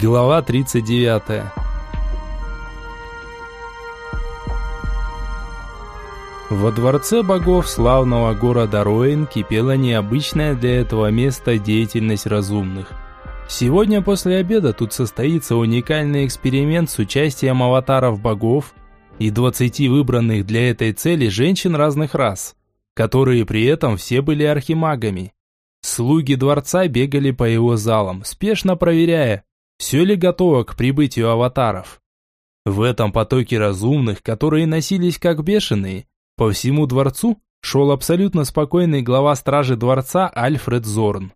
Глава 39. Во дворце богов славного города Роин кипела необычная для этого места деятельность разумных. Сегодня после обеда тут состоится уникальный эксперимент с участием аватаров богов и 20 выбранных для этой цели женщин разных рас, которые при этом все были архимагами. Слуги дворца бегали по его залам, спешно проверяя, все ли готово к прибытию аватаров. В этом потоке разумных, которые носились как бешеные, по всему дворцу шел абсолютно спокойный глава стражи дворца Альфред Зорн.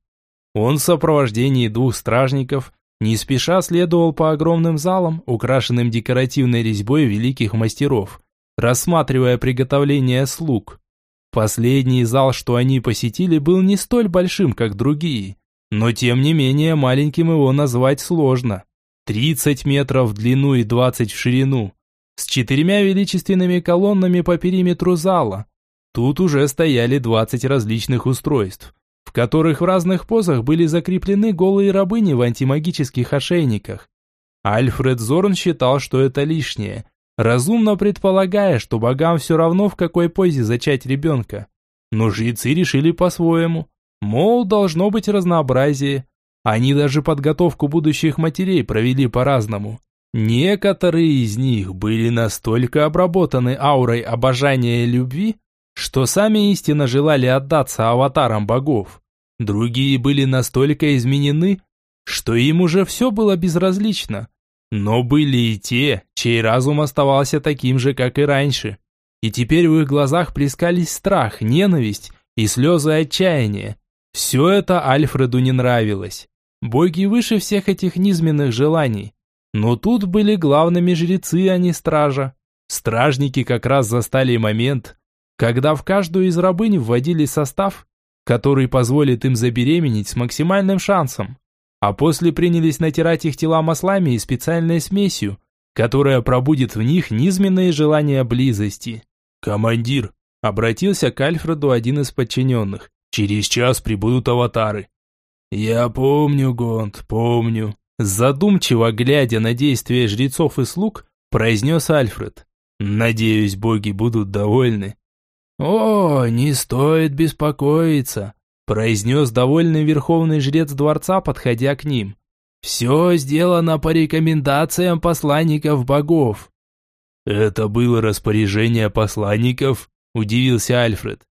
Он в сопровождении двух стражников не спеша следовал по огромным залам, украшенным декоративной резьбой великих мастеров, рассматривая приготовление слуг. Последний зал, что они посетили, был не столь большим, как другие, но тем не менее маленьким его назвать сложно. 30 метров в длину и 20 в ширину, с четырьмя величественными колоннами по периметру зала. Тут уже стояли 20 различных устройств, в которых в разных позах были закреплены голые рабыни в антимагических ошейниках. Альфред Зорн считал, что это лишнее, разумно предполагая, что богам все равно в какой позе зачать ребенка. Но жрецы решили по-своему. Мол, должно быть разнообразие. Они даже подготовку будущих матерей провели по-разному. Некоторые из них были настолько обработаны аурой обожания и любви, что сами истинно желали отдаться аватарам богов. Другие были настолько изменены, что им уже все было безразлично. Но были и те, чей разум оставался таким же, как и раньше. И теперь в их глазах плескались страх, ненависть и слезы отчаяния. Все это Альфреду не нравилось. Боги выше всех этих низменных желаний. Но тут были главными жрецы, а не стража. Стражники как раз застали момент, когда в каждую из рабынь вводили состав, который позволит им забеременеть с максимальным шансом. А после принялись натирать их тела маслами и специальной смесью, которая пробудит в них низменные желания близости. «Командир», — обратился к Альфреду один из подчиненных, Через час прибудут аватары. Я помню, Гонт, помню. Задумчиво глядя на действия жрецов и слуг, произнес Альфред. Надеюсь, боги будут довольны. О, не стоит беспокоиться, произнес довольный верховный жрец дворца, подходя к ним. Все сделано по рекомендациям посланников богов. Это было распоряжение посланников, удивился Альфред.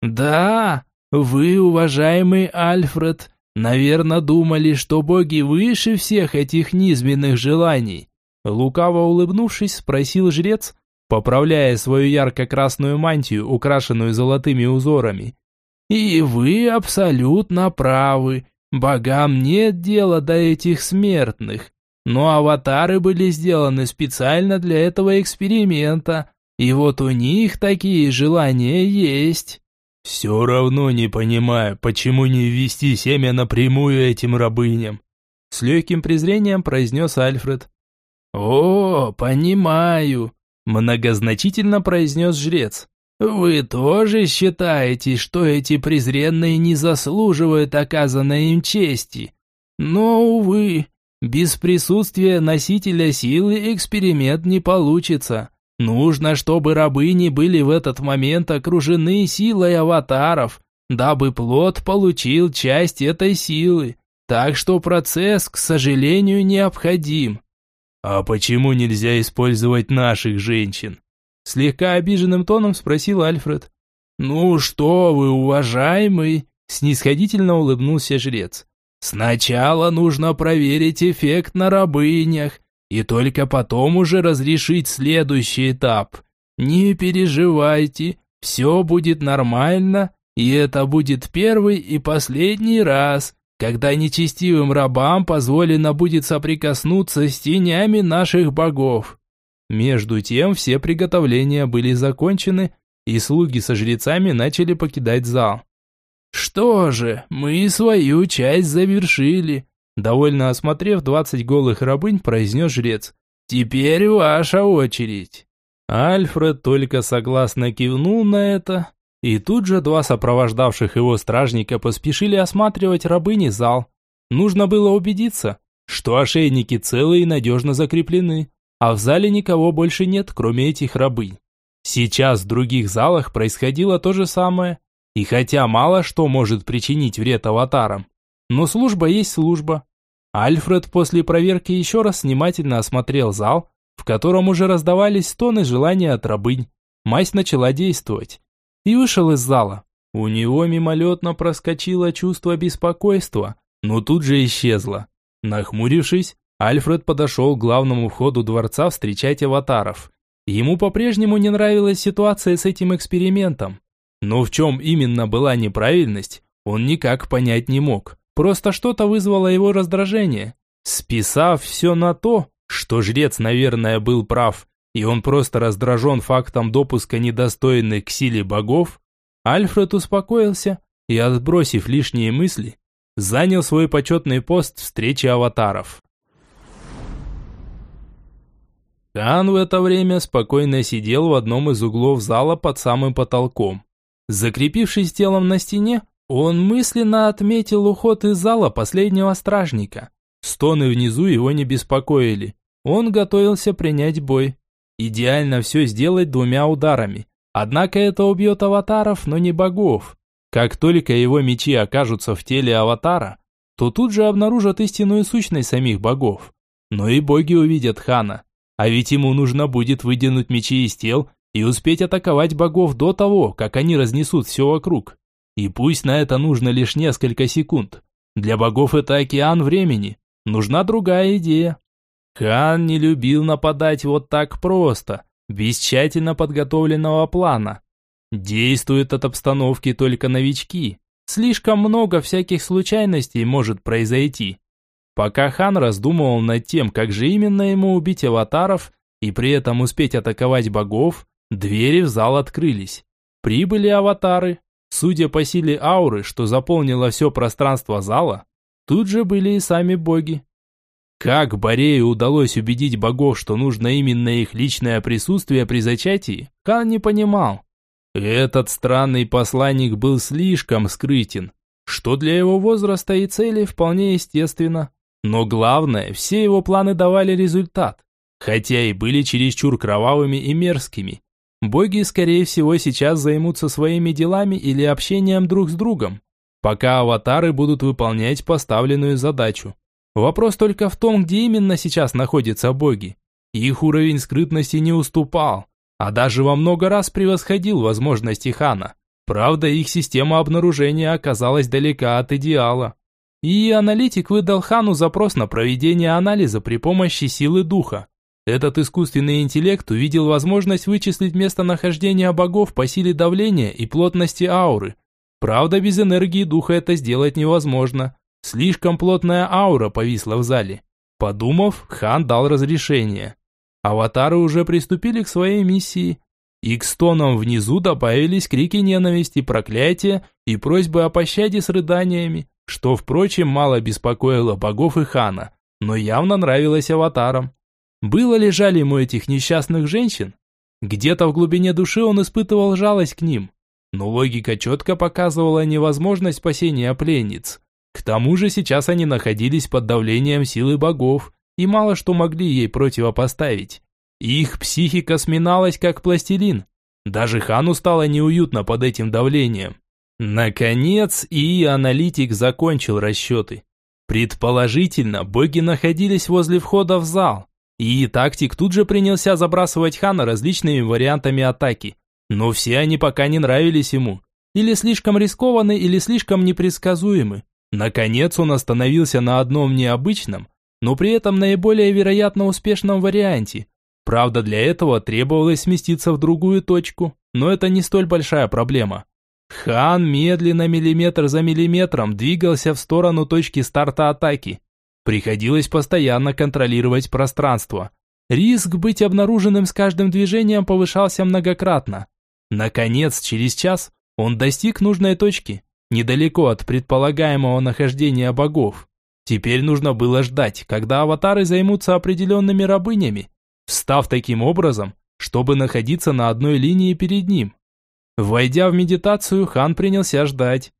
Да, вы, уважаемый Альфред, наверное, думали, что боги выше всех этих низменных желаний. Лукаво улыбнувшись, спросил жрец, поправляя свою ярко-красную мантию, украшенную золотыми узорами. И вы абсолютно правы. Богам нет дела до этих смертных. Но аватары были сделаны специально для этого эксперимента. И вот у них такие желания есть. «Все равно не понимаю, почему не ввести семя напрямую этим рабыням?» С легким презрением произнес Альфред. «О, понимаю», – многозначительно произнес жрец. «Вы тоже считаете, что эти презренные не заслуживают оказанной им чести? Но, увы, без присутствия носителя силы эксперимент не получится. Нужно, чтобы рабыни были в этот момент окружены силой аватаров, дабы плод получил часть этой силы. Так что процесс, к сожалению, необходим. А почему нельзя использовать наших женщин? Слегка обиженным тоном спросил Альфред. Ну что вы, уважаемый, снисходительно улыбнулся жрец. Сначала нужно проверить эффект на рабынях, и только потом уже разрешить следующий этап. Не переживайте, все будет нормально, и это будет первый и последний раз, когда нечестивым рабам позволено будет соприкоснуться с тенями наших богов. Между тем все приготовления были закончены, и слуги со жрецами начали покидать зал. «Что же, мы свою часть завершили», Довольно осмотрев двадцать голых рабынь, произнес жрец. «Теперь ваша очередь». Альфред только согласно кивнул на это, и тут же два сопровождавших его стражника поспешили осматривать рабыни зал. Нужно было убедиться, что ошейники целы и надежно закреплены, а в зале никого больше нет, кроме этих рабынь. Сейчас в других залах происходило то же самое, и хотя мало что может причинить вред аватарам, но служба есть служба. Альфред после проверки еще раз внимательно осмотрел зал, в котором уже раздавались стоны желания от рабынь. Мать начала действовать. И вышел из зала. У него мимолетно проскочило чувство беспокойства, но тут же исчезло. Нахмурившись, Альфред подошел к главному входу дворца встречать аватаров. Ему по-прежнему не нравилась ситуация с этим экспериментом. Но в чем именно была неправильность, он никак понять не мог. Просто что-то вызвало его раздражение. Списав все на то, что жрец, наверное, был прав, и он просто раздражен фактом допуска недостойных к силе богов, Альфред успокоился и, отбросив лишние мысли, занял свой почетный пост встречи аватаров. Кан в это время спокойно сидел в одном из углов зала под самым потолком. Закрепившись телом на стене, он мысленно отметил уход из зала последнего стражника. Стоны внизу его не беспокоили. Он готовился принять бой. Идеально все сделать двумя ударами. Однако это убьет аватаров, но не богов. Как только его мечи окажутся в теле аватара, то тут же обнаружат истинную сущность самих богов. Но и боги увидят хана. А ведь ему нужно будет выдернуть мечи из тел и успеть атаковать богов до того, как они разнесут все вокруг. И пусть на это нужно лишь несколько секунд. Для богов это океан времени. Нужна другая идея. Хан не любил нападать вот так просто, без тщательно подготовленного плана. Действуют от обстановки только новички. Слишком много всяких случайностей может произойти. Пока хан раздумывал над тем, как же именно ему убить аватаров и при этом успеть атаковать богов, двери в зал открылись. Прибыли аватары, Судя по силе ауры, что заполнило все пространство зала, тут же были и сами боги. Как Борею удалось убедить богов, что нужно именно их личное присутствие при зачатии, Хан не понимал. Этот странный посланник был слишком скрытен, что для его возраста и цели вполне естественно. Но главное, все его планы давали результат, хотя и были чересчур кровавыми и мерзкими. Боги, скорее всего, сейчас займутся своими делами или общением друг с другом, пока аватары будут выполнять поставленную задачу. Вопрос только в том, где именно сейчас находятся боги. Их уровень скрытности не уступал, а даже во много раз превосходил возможности хана. Правда, их система обнаружения оказалась далека от идеала. И аналитик выдал хану запрос на проведение анализа при помощи силы духа. Этот искусственный интеллект увидел возможность вычислить местонахождение богов по силе давления и плотности ауры. Правда, без энергии духа это сделать невозможно. Слишком плотная аура повисла в зале. Подумав, хан дал разрешение. Аватары уже приступили к своей миссии. И к стонам внизу добавились крики ненависти, проклятия и просьбы о пощаде с рыданиями, что, впрочем, мало беспокоило богов и хана, но явно нравилось аватарам. Было ли жаль ему этих несчастных женщин? Где-то в глубине души он испытывал жалость к ним. Но логика четко показывала невозможность спасения пленниц. К тому же сейчас они находились под давлением силы богов и мало что могли ей противопоставить. Их психика сминалась как пластилин. Даже хану стало неуютно под этим давлением. Наконец, и аналитик закончил расчеты. Предположительно, боги находились возле входа в зал, и тактик тут же принялся забрасывать Хана различными вариантами атаки. Но все они пока не нравились ему. Или слишком рискованы, или слишком непредсказуемы. Наконец он остановился на одном необычном, но при этом наиболее вероятно успешном варианте. Правда, для этого требовалось сместиться в другую точку, но это не столь большая проблема. Хан медленно, миллиметр за миллиметром, двигался в сторону точки старта атаки. Приходилось постоянно контролировать пространство. Риск быть обнаруженным с каждым движением повышался многократно. Наконец, через час он достиг нужной точки, недалеко от предполагаемого нахождения богов. Теперь нужно было ждать, когда аватары займутся определенными рабынями, встав таким образом, чтобы находиться на одной линии перед ним. Войдя в медитацию, хан принялся ждать.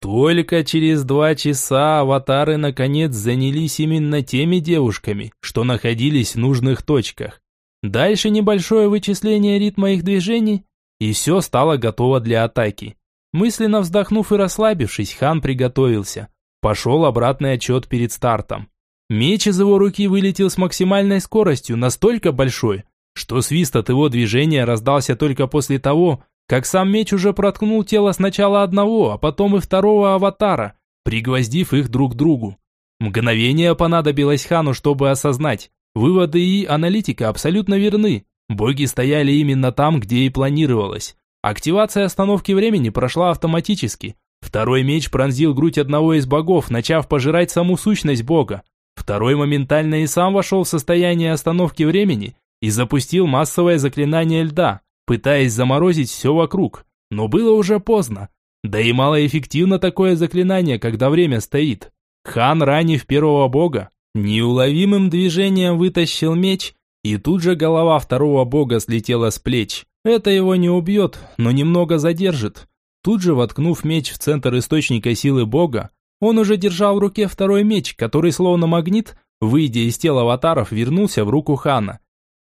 Только через два часа аватары наконец занялись именно теми девушками, что находились в нужных точках. Дальше небольшое вычисление ритма их движений, и все стало готово для атаки. Мысленно вздохнув и расслабившись, хан приготовился. Пошел обратный отчет перед стартом. Меч из его руки вылетел с максимальной скоростью, настолько большой, что свист от его движения раздался только после того, как сам меч уже проткнул тело сначала одного, а потом и второго аватара, пригвоздив их друг к другу. Мгновение понадобилось хану, чтобы осознать. Выводы и аналитика абсолютно верны. Боги стояли именно там, где и планировалось. Активация остановки времени прошла автоматически. Второй меч пронзил грудь одного из богов, начав пожирать саму сущность бога. Второй моментально и сам вошел в состояние остановки времени и запустил массовое заклинание льда, пытаясь заморозить все вокруг. Но было уже поздно. Да и малоэффективно такое заклинание, когда время стоит. Хан, ранив первого бога, неуловимым движением вытащил меч и тут же голова второго бога слетела с плеч. Это его не убьет, но немного задержит. Тут же воткнув меч в центр источника силы бога, он уже держал в руке второй меч, который словно магнит, выйдя из тела аватаров, вернулся в руку хана.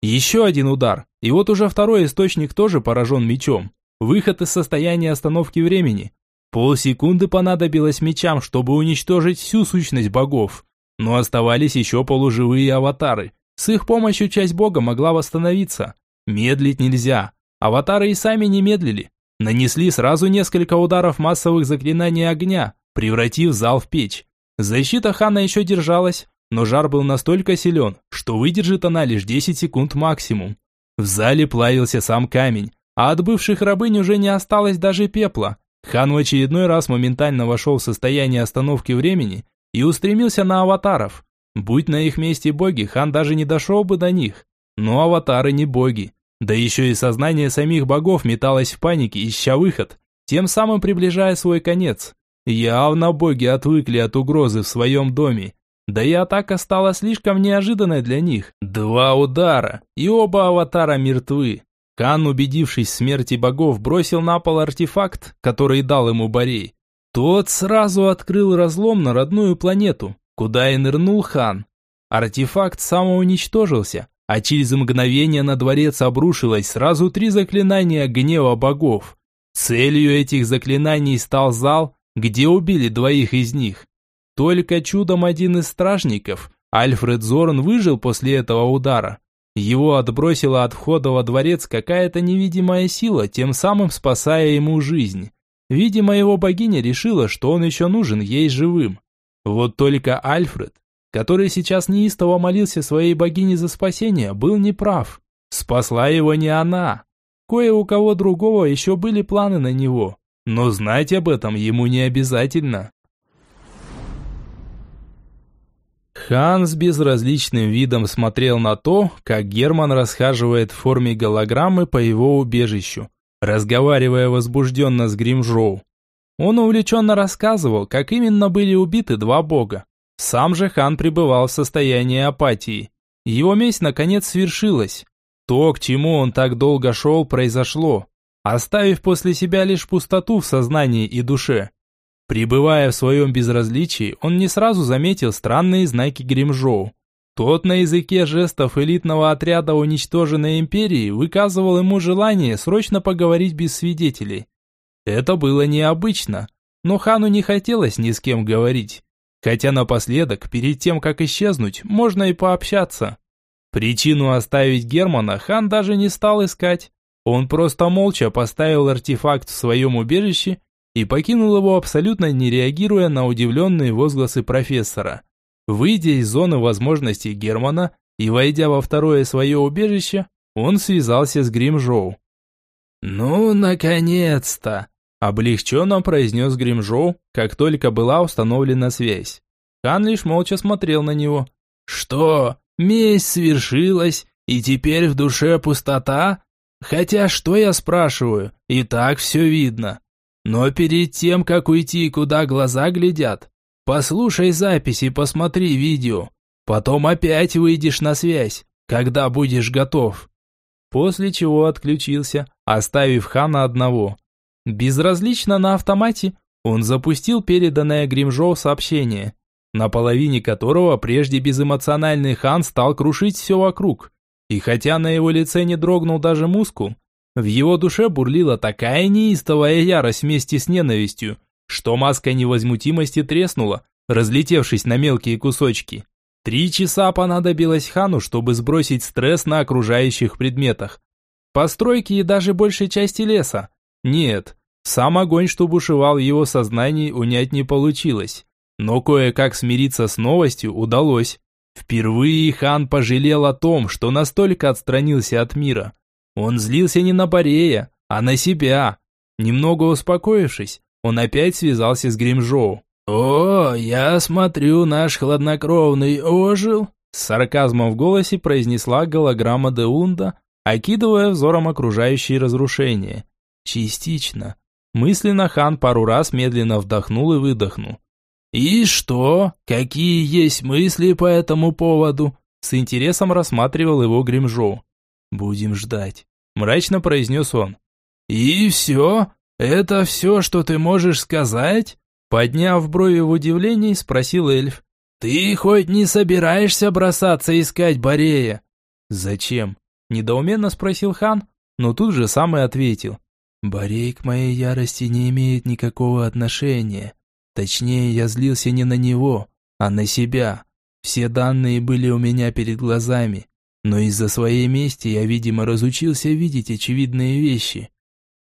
Еще один удар, и вот уже второй источник тоже поражен мечом. Выход из состояния остановки времени. Полсекунды понадобилось мечам, чтобы уничтожить всю сущность богов. Но оставались еще полуживые аватары – с их помощью часть бога могла восстановиться. Медлить нельзя. Аватары и сами не медлили. Нанесли сразу несколько ударов массовых заклинаний огня, превратив зал в печь. Защита хана еще держалась, но жар был настолько силен, что выдержит она лишь 10 секунд максимум. В зале плавился сам камень, а от бывших рабынь уже не осталось даже пепла. Хан в очередной раз моментально вошел в состояние остановки времени и устремился на аватаров. Будь на их месте боги, хан даже не дошел бы до них. Но аватары не боги. Да еще и сознание самих богов металось в панике, ища выход, тем самым приближая свой конец. Явно боги отвыкли от угрозы в своем доме. Да и атака стала слишком неожиданной для них. Два удара, и оба аватара мертвы. Хан, убедившись в смерти богов, бросил на пол артефакт, который дал ему Борей. Тот сразу открыл разлом на родную планету, куда и нырнул хан. Артефакт самоуничтожился, а через мгновение на дворец обрушилось сразу три заклинания гнева богов. Целью этих заклинаний стал зал, где убили двоих из них. Только чудом один из стражников, Альфред Зорн, выжил после этого удара. Его отбросила от входа во дворец какая-то невидимая сила, тем самым спасая ему жизнь. Видимо, его богиня решила, что он еще нужен ей живым. Вот только Альфред, который сейчас неистово молился своей богине за спасение, был неправ. Спасла его не она. Кое у кого другого еще были планы на него, но знать об этом ему не обязательно. Хан с безразличным видом смотрел на то, как Герман расхаживает в форме голограммы по его убежищу, разговаривая возбужденно с Гримжоу. Он увлеченно рассказывал, как именно были убиты два бога. Сам же хан пребывал в состоянии апатии. Его месть наконец свершилась. То, к чему он так долго шел, произошло, оставив после себя лишь пустоту в сознании и душе. Пребывая в своем безразличии, он не сразу заметил странные знаки Гримжоу. Тот на языке жестов элитного отряда уничтоженной империи выказывал ему желание срочно поговорить без свидетелей. Это было необычно, но хану не хотелось ни с кем говорить. Хотя напоследок, перед тем, как исчезнуть, можно и пообщаться. Причину оставить Германа хан даже не стал искать. Он просто молча поставил артефакт в своем убежище и покинул его абсолютно не реагируя на удивленные возгласы профессора. Выйдя из зоны возможностей Германа и войдя во второе свое убежище, он связался с Гримжоу. «Ну, наконец-то!» Облегченно произнес Гримжоу, как только была установлена связь. Хан лишь молча смотрел на него. «Что? Месть свершилась, и теперь в душе пустота? Хотя что я спрашиваю, и так все видно. Но перед тем, как уйти, куда глаза глядят, послушай запись и посмотри видео. Потом опять выйдешь на связь, когда будешь готов». После чего отключился, оставив Хана одного. Безразлично на автомате, Он запустил переданное Гримжоу сообщение, на половине которого прежде безэмоциональный хан стал крушить все вокруг. И хотя на его лице не дрогнул даже мускул, в его душе бурлила такая неистовая ярость вместе с ненавистью, что маска невозмутимости треснула, разлетевшись на мелкие кусочки. Три часа понадобилось хану, чтобы сбросить стресс на окружающих предметах. Постройки и даже большей части леса. Нет, сам огонь, что бушевал в его сознании, унять не получилось. Но кое-как смириться с новостью удалось. Впервые хан пожалел о том, что настолько отстранился от мира. Он злился не на Борея, а на себя. Немного успокоившись, он опять связался с Гримжоу. «О, я смотрю, наш хладнокровный ожил!» С сарказмом в голосе произнесла голограмма Деунда, окидывая взором окружающие разрушения. «Частично». Мысленно хан пару раз медленно вдохнул и выдохнул. «И что? Какие есть мысли по этому поводу?» С интересом рассматривал его Гримжоу. «Будем ждать», – мрачно произнес он. «И все? Это все, что ты можешь сказать?» Подняв брови в удивлении, спросил эльф. «Ты хоть не собираешься бросаться искать Борея?» «Зачем?» – недоуменно спросил хан, но тут же сам и ответил. «Борей к моей ярости не имеет никакого отношения. Точнее, я злился не на него, а на себя. Все данные были у меня перед глазами, но из-за своей мести я, видимо, разучился видеть очевидные вещи.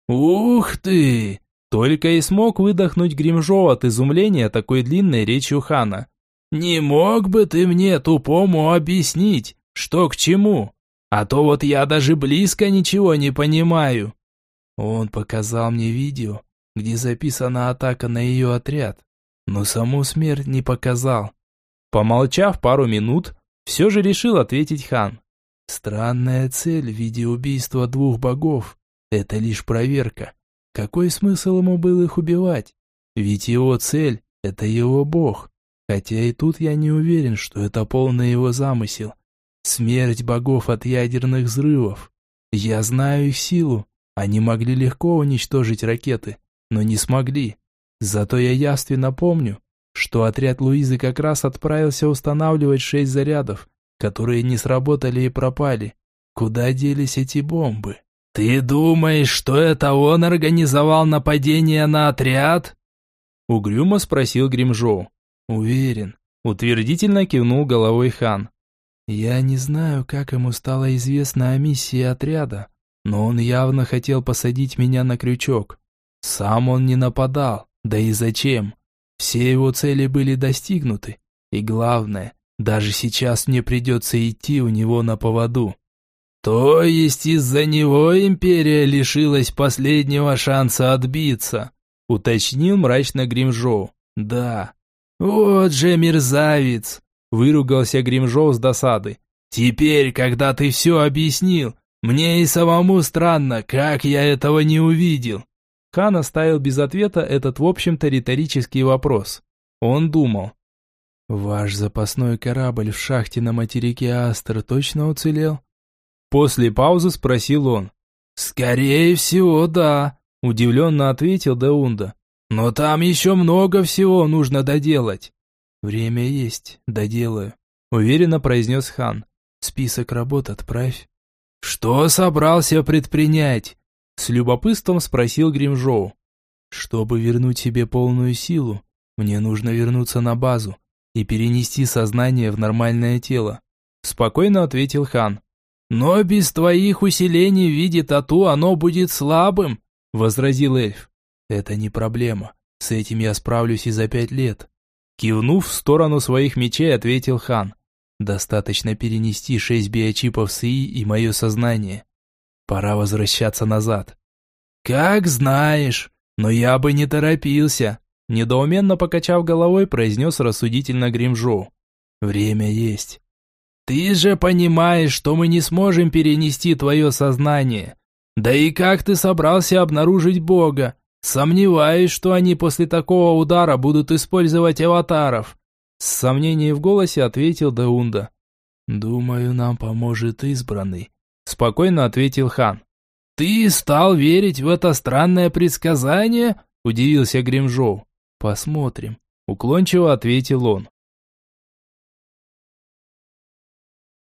«Ух ты!» Только и смог выдохнуть Гримжо от изумления такой длинной речью хана. «Не мог бы ты мне, тупому, объяснить, что к чему? А то вот я даже близко ничего не понимаю». Он показал мне видео, где записана атака на ее отряд, но саму смерть не показал. Помолчав пару минут, все же решил ответить хан. Странная цель в виде убийства двух богов. Это лишь проверка. Какой смысл ему был их убивать? Ведь его цель – это его бог. Хотя и тут я не уверен, что это полный его замысел. Смерть богов от ядерных взрывов. Я знаю их силу. Они могли легко уничтожить ракеты но не смогли. Зато я явственно помню, что отряд Луизы как раз отправился устанавливать шесть зарядов, которые не сработали и пропали. Куда делись эти бомбы? «Ты думаешь, что это он организовал нападение на отряд?» Угрюмо спросил Гримжоу. «Уверен», — утвердительно кивнул головой хан. «Я не знаю, как ему стало известно о миссии отряда, но он явно хотел посадить меня на крючок. Сам он не нападал, да и зачем? Все его цели были достигнуты. И главное, даже сейчас мне придется идти у него на поводу. То есть из-за него империя лишилась последнего шанса отбиться, уточнил мрачно Гримжоу. Да. Вот же мерзавец, выругался Гримжоу с досады. Теперь, когда ты все объяснил, мне и самому странно, как я этого не увидел. Хан оставил без ответа этот, в общем-то, риторический вопрос. Он думал. «Ваш запасной корабль в шахте на материке Астер точно уцелел?» После паузы спросил он. «Скорее всего, да», – удивленно ответил Деунда. «Но там еще много всего нужно доделать». «Время есть, доделаю», – уверенно произнес хан. «Список работ отправь». «Что собрался предпринять?» С любопытством спросил Гримжоу. «Чтобы вернуть себе полную силу, мне нужно вернуться на базу и перенести сознание в нормальное тело», спокойно ответил хан. «Но без твоих усилений в виде тату оно будет слабым», возразил эльф. «Это не проблема. С этим я справлюсь и за пять лет». Кивнув в сторону своих мечей, ответил хан. «Достаточно перенести шесть биочипов с ИИ и мое сознание. Пора возвращаться назад. «Как знаешь, но я бы не торопился», недоуменно покачав головой, произнес рассудительно Гримжоу. «Время есть». «Ты же понимаешь, что мы не сможем перенести твое сознание. Да и как ты собрался обнаружить Бога? Сомневаюсь, что они после такого удара будут использовать аватаров». С сомнением в голосе ответил Даунда. «Думаю, нам поможет избранный», спокойно ответил хан. «Ты стал верить в это странное предсказание?» удивился Гримжоу. Посмотрим, уклончиво ответил он.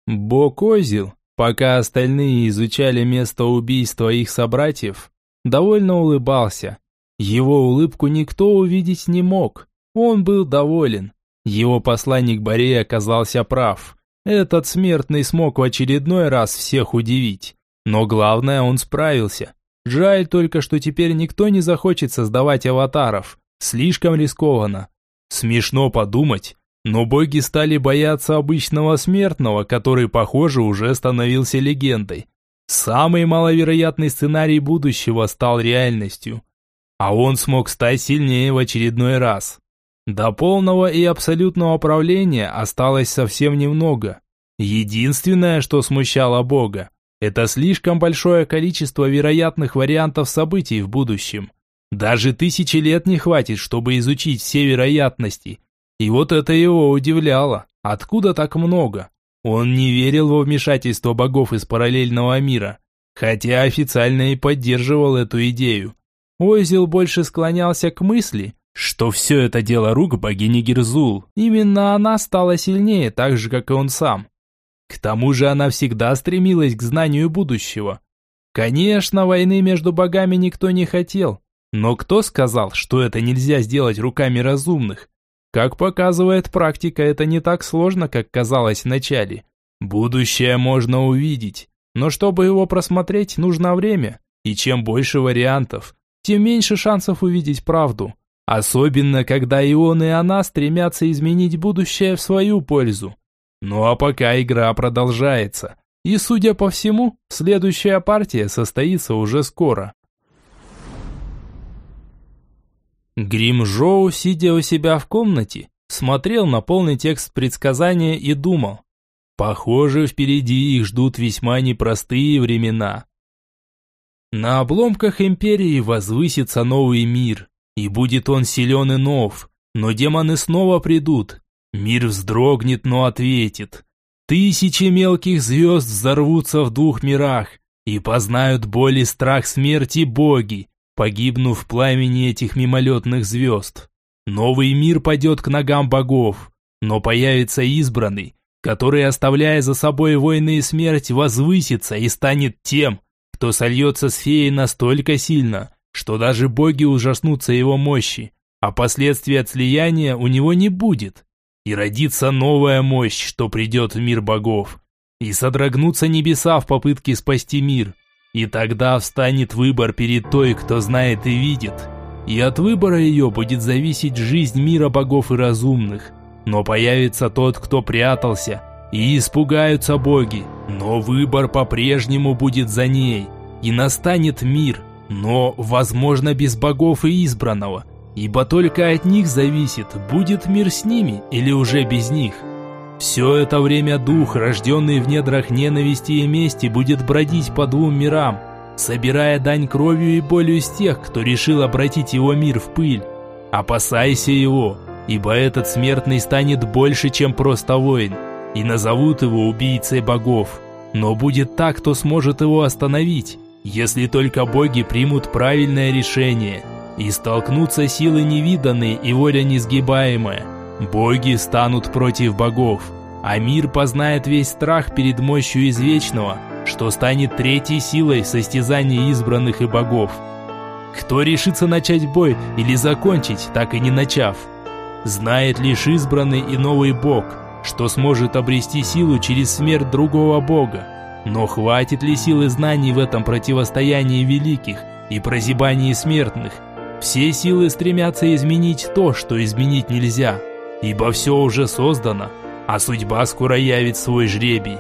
Бог Озил, пока остальные изучали место убийства их собратьев, довольно улыбался. Его улыбку никто увидеть не мог. Он был доволен. Его посланник Борей оказался прав. Этот смертный смог в очередной раз всех удивить. Но главное, он справился. Жаль только, что теперь никто не захочет создавать аватаров. Слишком рискованно. Смешно подумать, но боги стали бояться обычного смертного, который, похоже, уже становился легендой. Самый маловероятный сценарий будущего стал реальностью. А он смог стать сильнее в очередной раз. До полного и абсолютного правления осталось совсем немного. Единственное, что смущало Бога, это слишком большое количество вероятных вариантов событий в будущем. Даже тысячи лет не хватит, чтобы изучить все вероятности. И вот это его удивляло. Откуда так много? Он не верил во вмешательство богов из параллельного мира, хотя официально и поддерживал эту идею. Ойзел больше склонялся к мысли, что все это дело рук богини Герзул. Именно она стала сильнее, так же, как и он сам. К тому же она всегда стремилась к знанию будущего. Конечно, войны между богами никто не хотел, но кто сказал, что это нельзя сделать руками разумных? Как показывает практика, это не так сложно, как казалось вначале. Будущее можно увидеть, но чтобы его просмотреть, нужно время, и чем больше вариантов, тем меньше шансов увидеть правду. Особенно, когда и он, и она стремятся изменить будущее в свою пользу. Ну а пока игра продолжается. И, судя по всему, следующая партия состоится уже скоро. Грим Жоу, сидя у себя в комнате, смотрел на полный текст предсказания и думал. Похоже, впереди их ждут весьма непростые времена. На обломках Империи возвысится новый мир, и будет он силен и нов, но демоны снова придут. Мир вздрогнет, но ответит. Тысячи мелких звезд взорвутся в двух мирах, и познают боль и страх смерти боги, погибнув в пламени этих мимолетных звезд. Новый мир пойдет к ногам богов, но появится избранный, который, оставляя за собой войны и смерть, возвысится и станет тем, кто сольется с феей настолько сильно, что даже боги ужаснутся его мощи, а последствий от слияния у него не будет. И родится новая мощь, что придет в мир богов. И содрогнутся небеса в попытке спасти мир. И тогда встанет выбор перед той, кто знает и видит. И от выбора ее будет зависеть жизнь мира богов и разумных. Но появится тот, кто прятался, и испугаются боги. Но выбор по-прежнему будет за ней. И настанет мир, но, возможно, без богов и избранного, ибо только от них зависит, будет мир с ними или уже без них. Все это время дух, рожденный в недрах ненависти и мести, будет бродить по двум мирам, собирая дань кровью и болью с тех, кто решил обратить его мир в пыль. Опасайся его, ибо этот смертный станет больше, чем просто воин, и назовут его убийцей богов. Но будет так, кто сможет его остановить, если только боги примут правильное решение и столкнутся силы невиданные и воля несгибаемая. Боги станут против богов, а мир познает весь страх перед мощью извечного, что станет третьей силой в состязании избранных и богов. Кто решится начать бой или закончить, так и не начав? Знает лишь избранный и новый бог, что сможет обрести силу через смерть другого бога. Но хватит ли силы знаний в этом противостоянии великих и прозябании смертных? Все силы стремятся изменить то, что изменить нельзя, ибо все уже создано, а судьба скоро явит свой жребий.